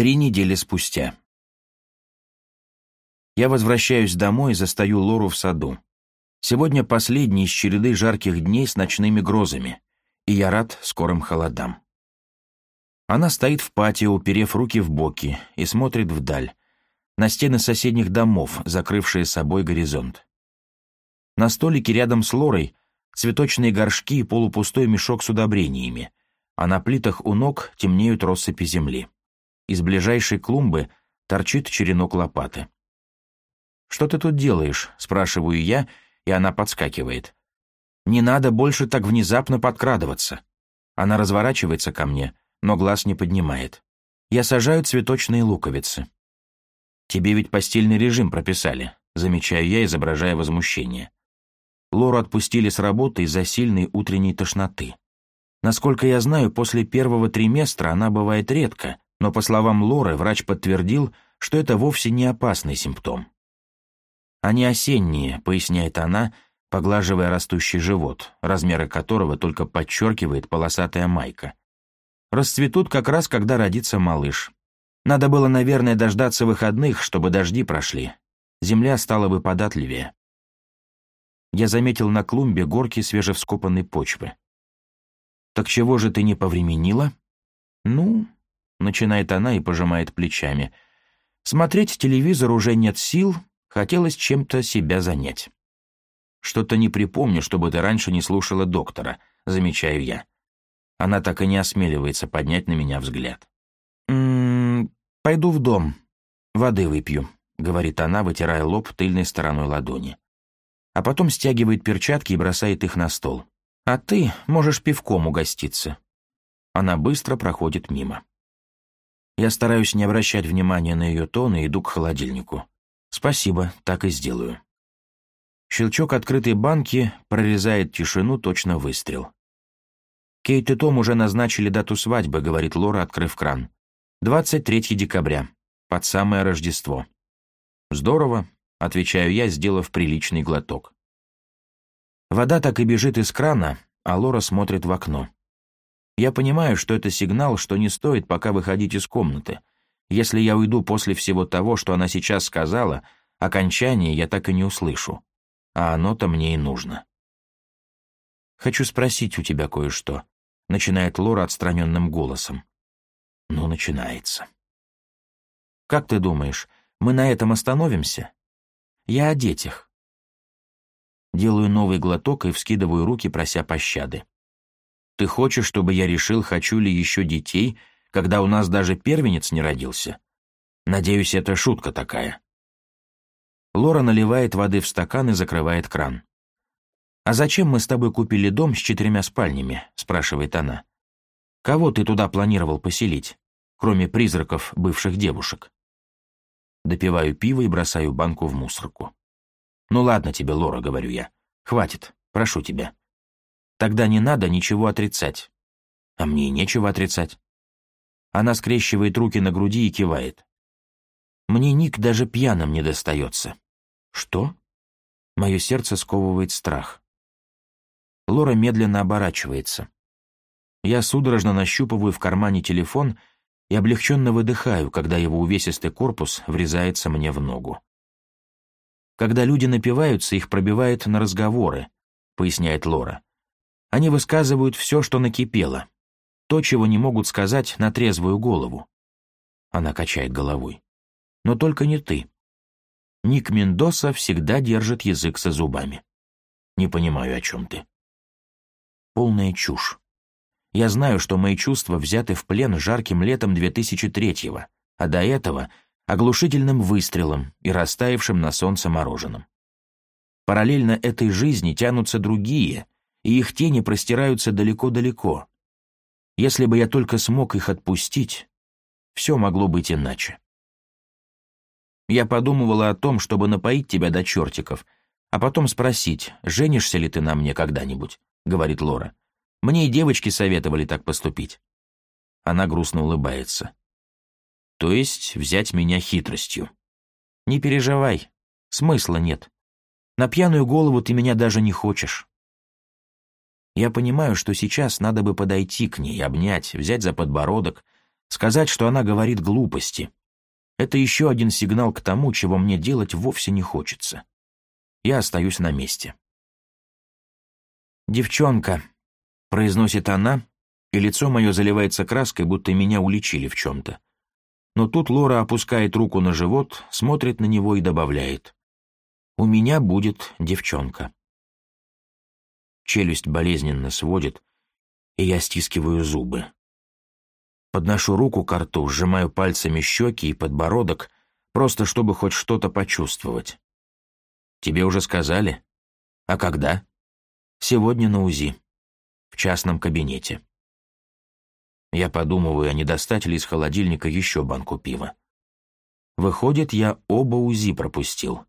Три недели спустя. Я возвращаюсь домой и застаю Лору в саду. Сегодня последний из череды жарких дней с ночными грозами, и я рад скорым холодам. Она стоит в патио, уперев руки в боки, и смотрит вдаль, на стены соседних домов, закрывшие собой горизонт. На столике рядом с Лорой цветочные горшки и полупустой мешок с удобрениями, а на плитах у ног темнеют россыпи земли. Из ближайшей клумбы торчит черенок лопаты. «Что ты тут делаешь?» — спрашиваю я, и она подскакивает. «Не надо больше так внезапно подкрадываться». Она разворачивается ко мне, но глаз не поднимает. Я сажаю цветочные луковицы. «Тебе ведь постельный режим прописали», — замечаю я, изображая возмущение. Лору отпустили с работы из-за сильной утренней тошноты. Насколько я знаю, после первого триместра она бывает редко, но, по словам Лоры, врач подтвердил, что это вовсе не опасный симптом. «Они осенние», — поясняет она, поглаживая растущий живот, размеры которого только подчеркивает полосатая майка. «Расцветут как раз, когда родится малыш. Надо было, наверное, дождаться выходных, чтобы дожди прошли. Земля стала бы податливее». Я заметил на клумбе горки свежевскопанной почвы. «Так чего же ты не повременила?» «Ну, начинает она и пожимает плечами. Смотреть телевизор уже нет сил, хотелось чем-то себя занять. Что-то не припомню, чтобы ты раньше не слушала доктора, замечаю я. Она так и не осмеливается поднять на меня взгляд. «М -м, пойду в дом, воды выпью, говорит она, вытирая лоб тыльной стороной ладони. А потом стягивает перчатки и бросает их на стол. А ты можешь пивком угоститься. Она быстро проходит мимо. Я стараюсь не обращать внимания на ее тон и иду к холодильнику. Спасибо, так и сделаю. Щелчок открытой банки прорезает тишину, точно выстрел. «Кейт и Том уже назначили дату свадьбы», — говорит Лора, открыв кран. «23 декабря, под самое Рождество». «Здорово», — отвечаю я, сделав приличный глоток. Вода так и бежит из крана, а Лора смотрит в окно. Я понимаю, что это сигнал, что не стоит пока выходить из комнаты. Если я уйду после всего того, что она сейчас сказала, окончание я так и не услышу. А оно-то мне и нужно. «Хочу спросить у тебя кое-что», — начинает Лора отстраненным голосом. «Ну, начинается». «Как ты думаешь, мы на этом остановимся?» «Я о детях». Делаю новый глоток и вскидываю руки, прося пощады. Ты хочешь, чтобы я решил, хочу ли еще детей, когда у нас даже первенец не родился? Надеюсь, это шутка такая». Лора наливает воды в стакан и закрывает кран. «А зачем мы с тобой купили дом с четырьмя спальнями?» — спрашивает она. «Кого ты туда планировал поселить, кроме призраков бывших девушек?» Допиваю пиво и бросаю банку в мусорку. «Ну ладно тебе, Лора», — говорю я. «Хватит, прошу тебя». Тогда не надо ничего отрицать. А мне и нечего отрицать. Она скрещивает руки на груди и кивает. Мне Ник даже пьяным не достается. Что? Мое сердце сковывает страх. Лора медленно оборачивается. Я судорожно нащупываю в кармане телефон и облегченно выдыхаю, когда его увесистый корпус врезается мне в ногу. Когда люди напиваются, их пробивает на разговоры, поясняет Лора. Они высказывают все, что накипело, то, чего не могут сказать на трезвую голову. Она качает головой. Но только не ты. Ник Мендоса всегда держит язык со зубами. Не понимаю, о чем ты. Полная чушь. Я знаю, что мои чувства взяты в плен жарким летом 2003-го, а до этого — оглушительным выстрелом и растаявшим на солнце мороженым. Параллельно этой жизни тянутся другие, и их тени простираются далеко-далеко. Если бы я только смог их отпустить, все могло быть иначе. Я подумывала о том, чтобы напоить тебя до чертиков, а потом спросить, женишься ли ты на мне когда-нибудь, — говорит Лора. Мне и девочки советовали так поступить. Она грустно улыбается. То есть взять меня хитростью. Не переживай, смысла нет. На пьяную голову ты меня даже не хочешь. Я понимаю, что сейчас надо бы подойти к ней, обнять, взять за подбородок, сказать, что она говорит глупости. Это еще один сигнал к тому, чего мне делать вовсе не хочется. Я остаюсь на месте. «Девчонка», — произносит она, и лицо мое заливается краской, будто меня уличили в чем-то. Но тут Лора опускает руку на живот, смотрит на него и добавляет. «У меня будет девчонка». Челюсть болезненно сводит, и я стискиваю зубы. Подношу руку к рту, сжимаю пальцами щеки и подбородок, просто чтобы хоть что-то почувствовать. «Тебе уже сказали? А когда?» «Сегодня на УЗИ. В частном кабинете». Я подумываю, а не достать ли из холодильника еще банку пива. Выходит, я оба УЗИ пропустил.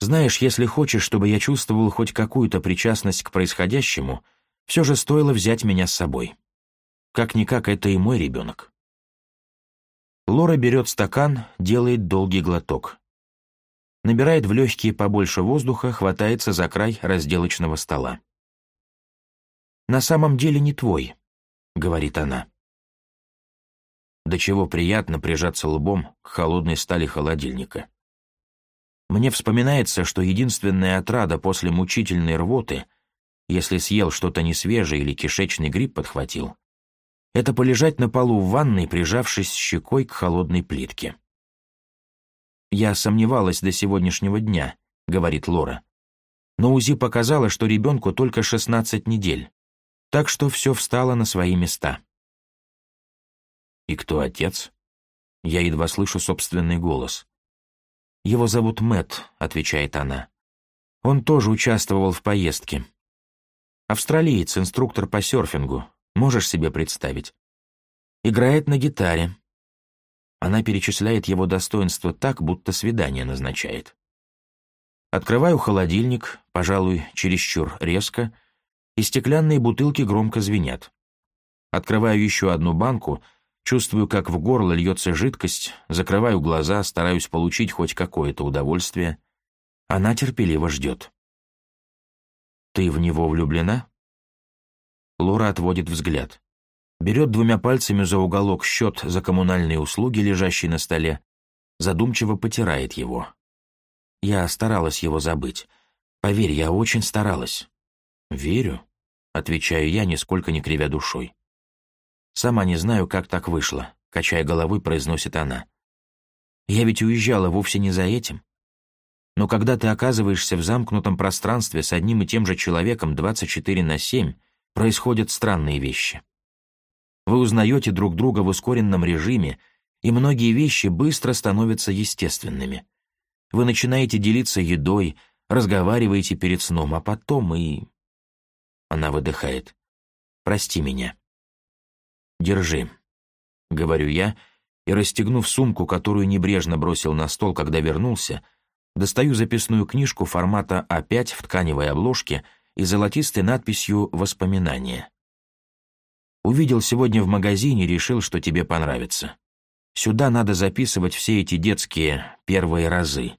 Знаешь, если хочешь, чтобы я чувствовал хоть какую-то причастность к происходящему, все же стоило взять меня с собой. Как-никак, это и мой ребенок. Лора берет стакан, делает долгий глоток. Набирает в легкие побольше воздуха, хватается за край разделочного стола. «На самом деле не твой», — говорит она. До чего приятно прижаться лбом к холодной стали холодильника. Мне вспоминается, что единственная отрада после мучительной рвоты, если съел что-то несвежее или кишечный гриб подхватил, это полежать на полу в ванной, прижавшись щекой к холодной плитке. «Я сомневалась до сегодняшнего дня», — говорит Лора. «Но УЗИ показало, что ребенку только 16 недель, так что все встало на свои места». «И кто отец?» Я едва слышу собственный голос. «Его зовут Мэтт», — отвечает она. «Он тоже участвовал в поездке. Австралиец, инструктор по серфингу, можешь себе представить. Играет на гитаре». Она перечисляет его достоинства так, будто свидание назначает. Открываю холодильник, пожалуй, чересчур резко, и стеклянные бутылки громко звенят. Открываю еще одну банку — Чувствую, как в горло льется жидкость, закрываю глаза, стараюсь получить хоть какое-то удовольствие. Она терпеливо ждет. «Ты в него влюблена?» Лора отводит взгляд. Берет двумя пальцами за уголок счет за коммунальные услуги, лежащий на столе, задумчиво потирает его. «Я старалась его забыть. Поверь, я очень старалась». «Верю», — отвечаю я, нисколько не кривя душой. Сама не знаю, как так вышло, качая головой, произносит она. Я ведь уезжала вовсе не за этим. Но когда ты оказываешься в замкнутом пространстве с одним и тем же человеком 24 на 7, происходят странные вещи. Вы узнаете друг друга в ускоренном режиме, и многие вещи быстро становятся естественными. Вы начинаете делиться едой, разговариваете перед сном, а потом и... Она выдыхает. «Прости меня». Держи, говорю я, и расстегнув сумку, которую небрежно бросил на стол, когда вернулся, достаю записную книжку формата А5 в тканевой обложке и золотистой надписью «Воспоминания». Увидел сегодня в магазине, решил, что тебе понравится. Сюда надо записывать все эти детские первые разы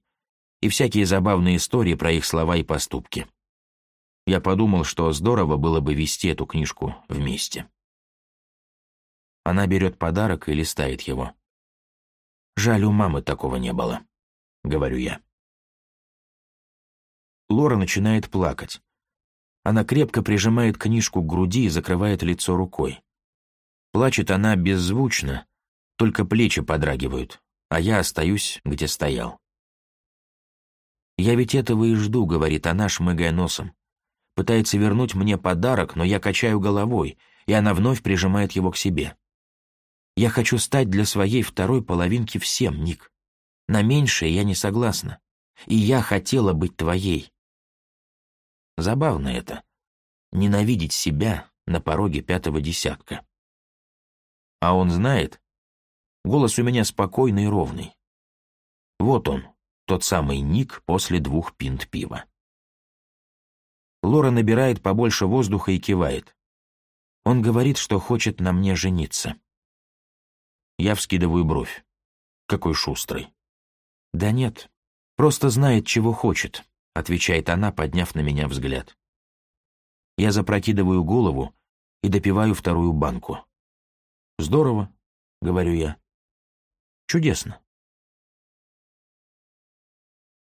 и всякие забавные истории про их слова и поступки. Я подумал, что здорово было бы вести эту книжку вместе. Она берет подарок и листает его. «Жаль, у мамы такого не было», — говорю я. Лора начинает плакать. Она крепко прижимает книжку к груди и закрывает лицо рукой. Плачет она беззвучно, только плечи подрагивают, а я остаюсь, где стоял. «Я ведь этого и жду», — говорит она, шмыгая носом. Пытается вернуть мне подарок, но я качаю головой, и она вновь прижимает его к себе. Я хочу стать для своей второй половинки всем, Ник. На меньшее я не согласна. И я хотела быть твоей. Забавно это. Ненавидеть себя на пороге пятого десятка. А он знает? Голос у меня спокойный и ровный. Вот он, тот самый Ник после двух пинт пива. Лора набирает побольше воздуха и кивает. Он говорит, что хочет на мне жениться. Я вскидываю бровь. Какой шустрый. Да нет, просто знает, чего хочет, отвечает она, подняв на меня взгляд. Я запрокидываю голову и допиваю вторую банку. Здорово, говорю я. Чудесно.